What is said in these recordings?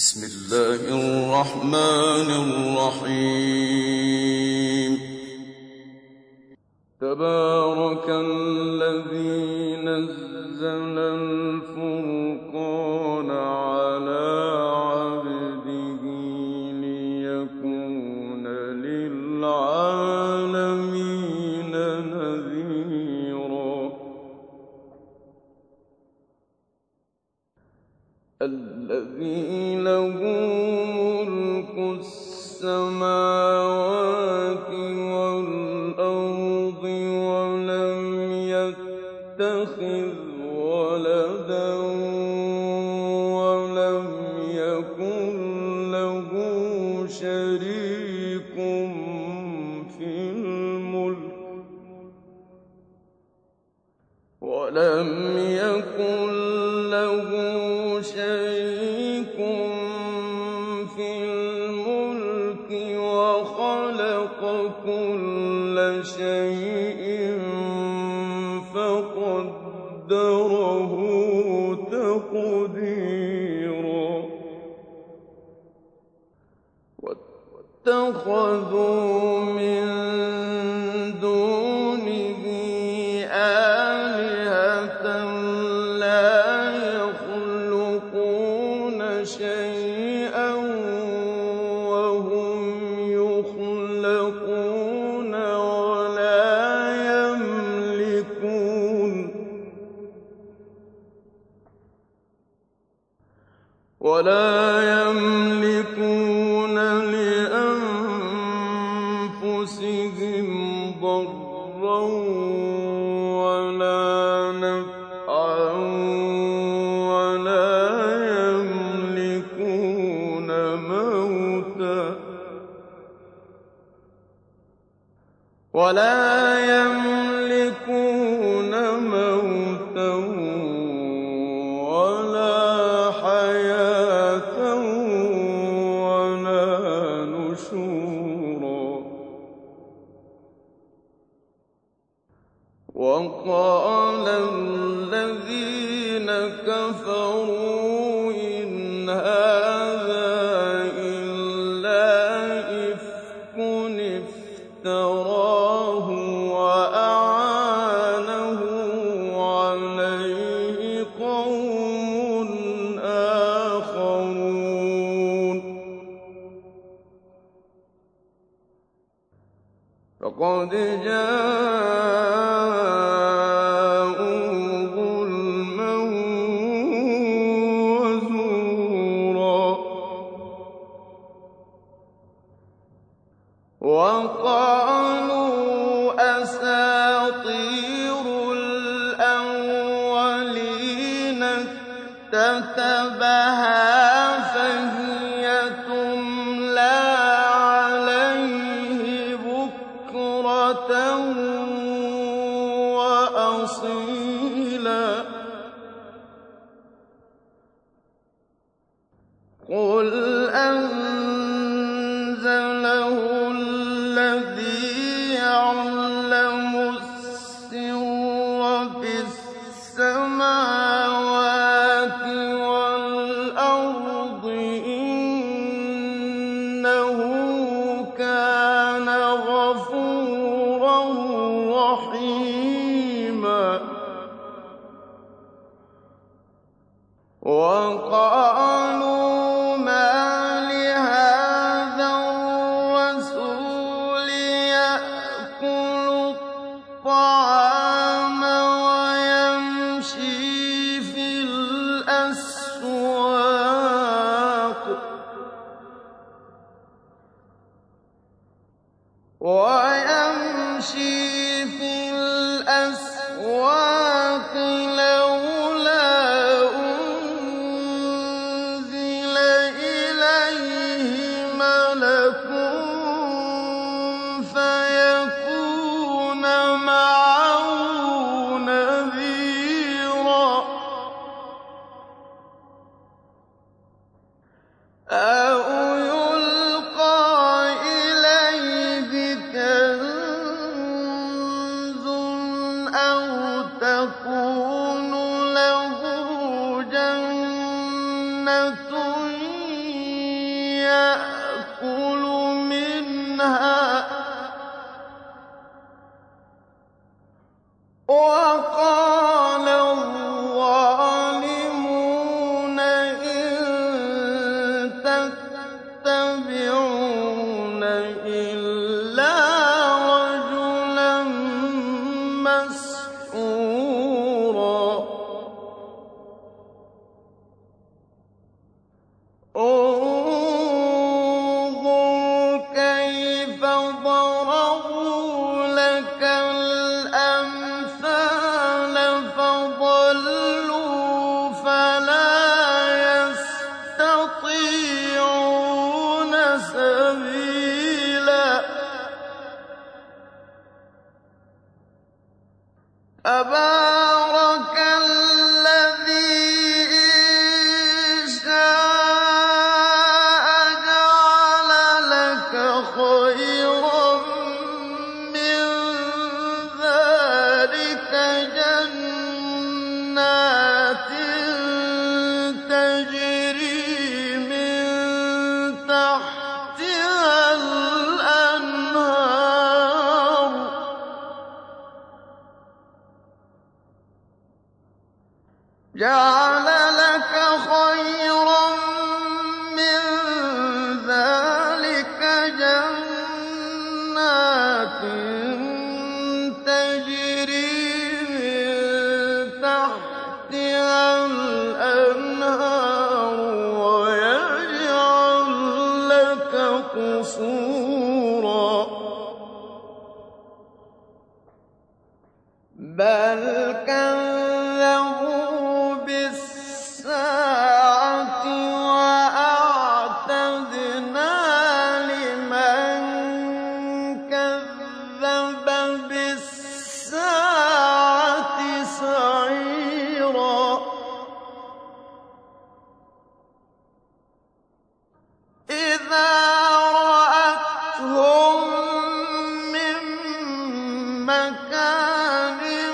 بسم الله الرحمن الرحيم. تبارك بصيرا واتخذوا من كَفَرُوا السَّمَاءِ لكم مَّكَانٍ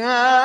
كَانَتْ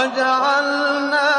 وَجَعَلْنَا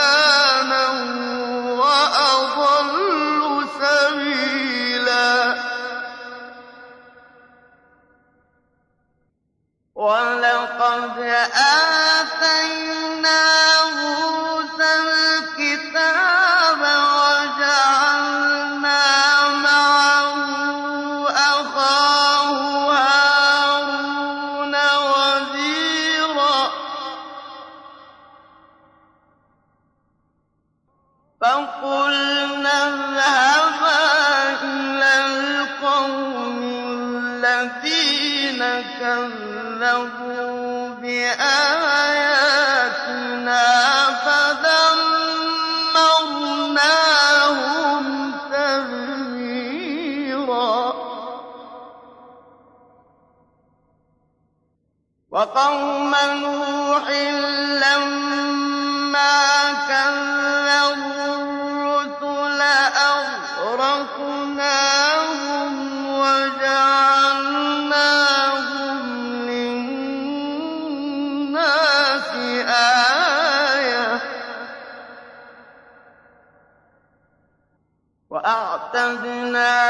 مَّكَانًا وَأَضَلُّ سَبِيلًا. وَلَقَدْ وَأَعْتَدْنَا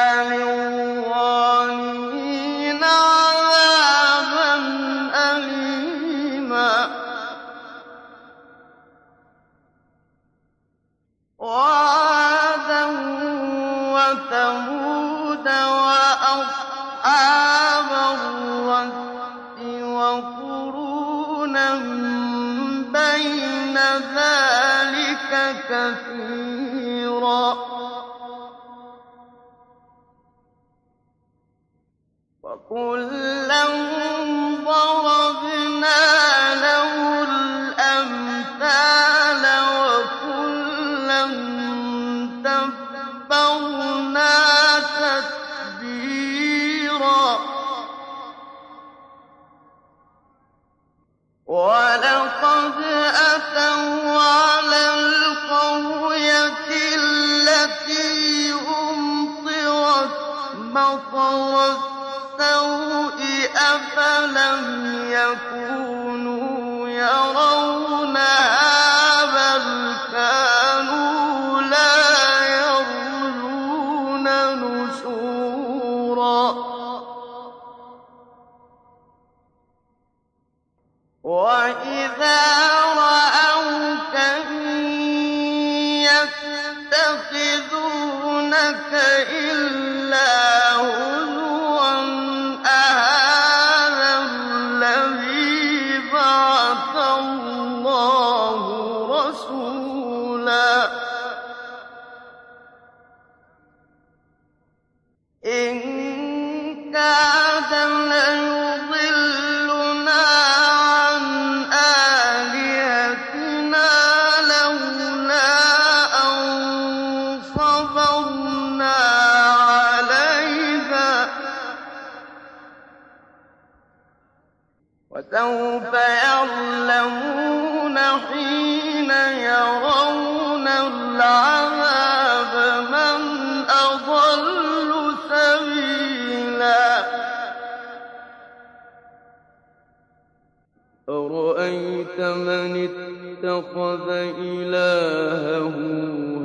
أرأيت من اتخذ إلهه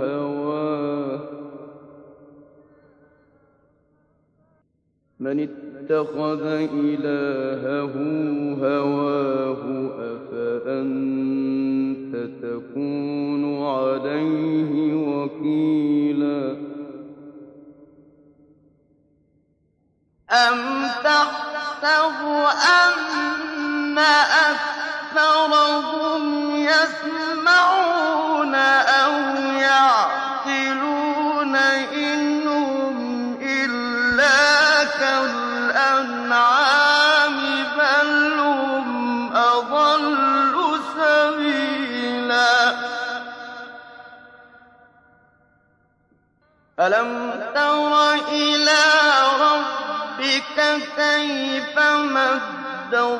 هواه؟ من اتخذ إلهه هواه أفأنت تكون عليه وكيلا؟ أم تحسب أن أَكْثَرَهُمْ يَسْمَعُونَ أَوْ يَعْقِلُونَ ۚ إِلَّا كَالْأَنْعَامِ ۖ بَلْ هُمْ أَضَلُّ سَبِيلًا أَلَمْ تَرَ إِلَىٰ رَبِّكَ كَيْفَ مَدَّ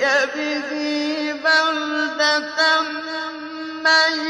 به بلدة ميتا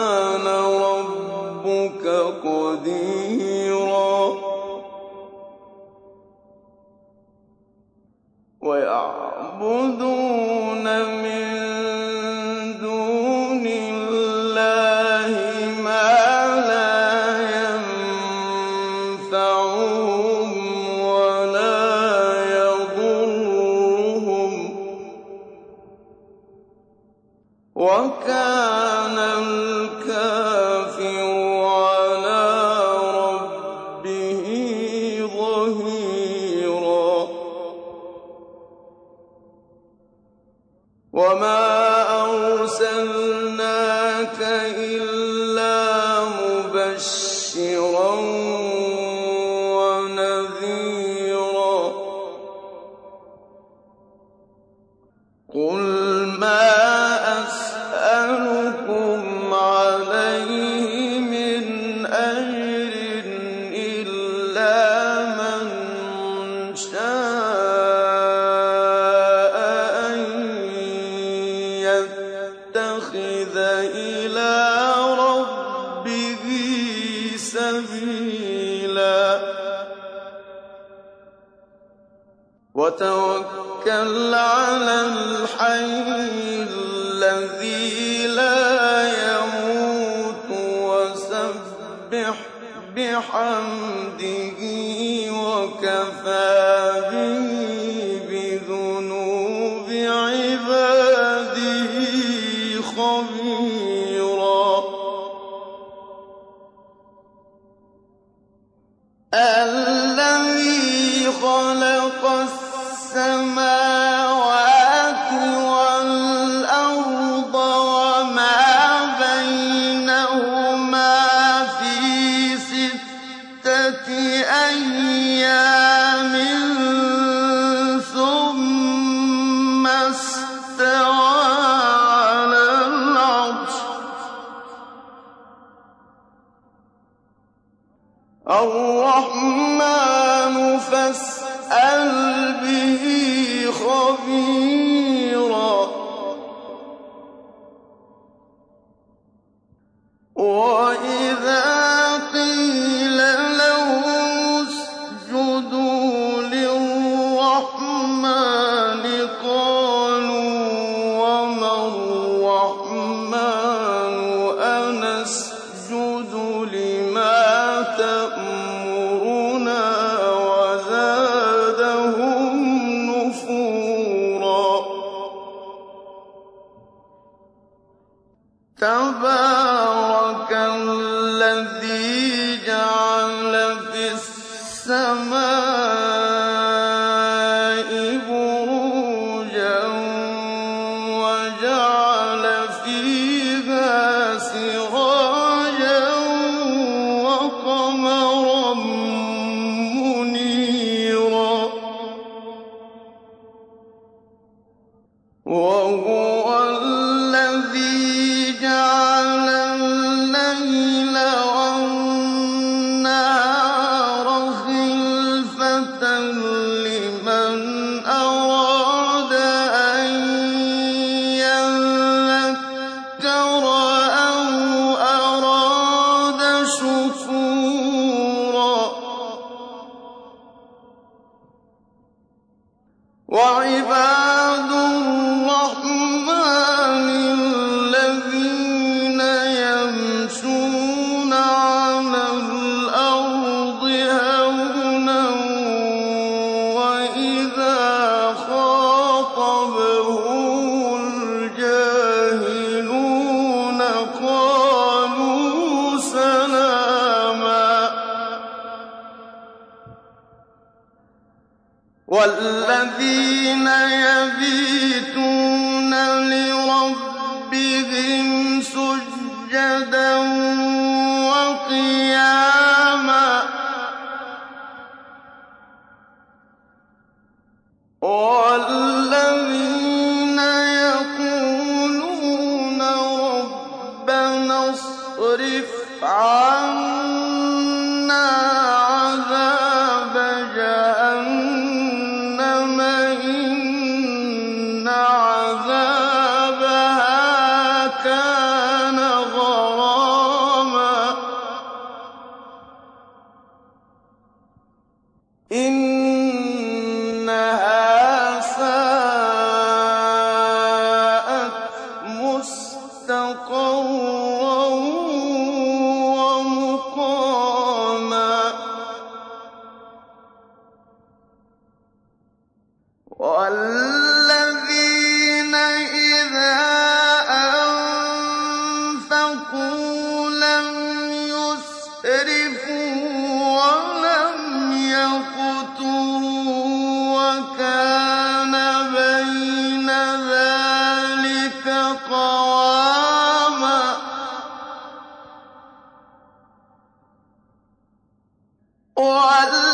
أيام وَقَمَرًا وال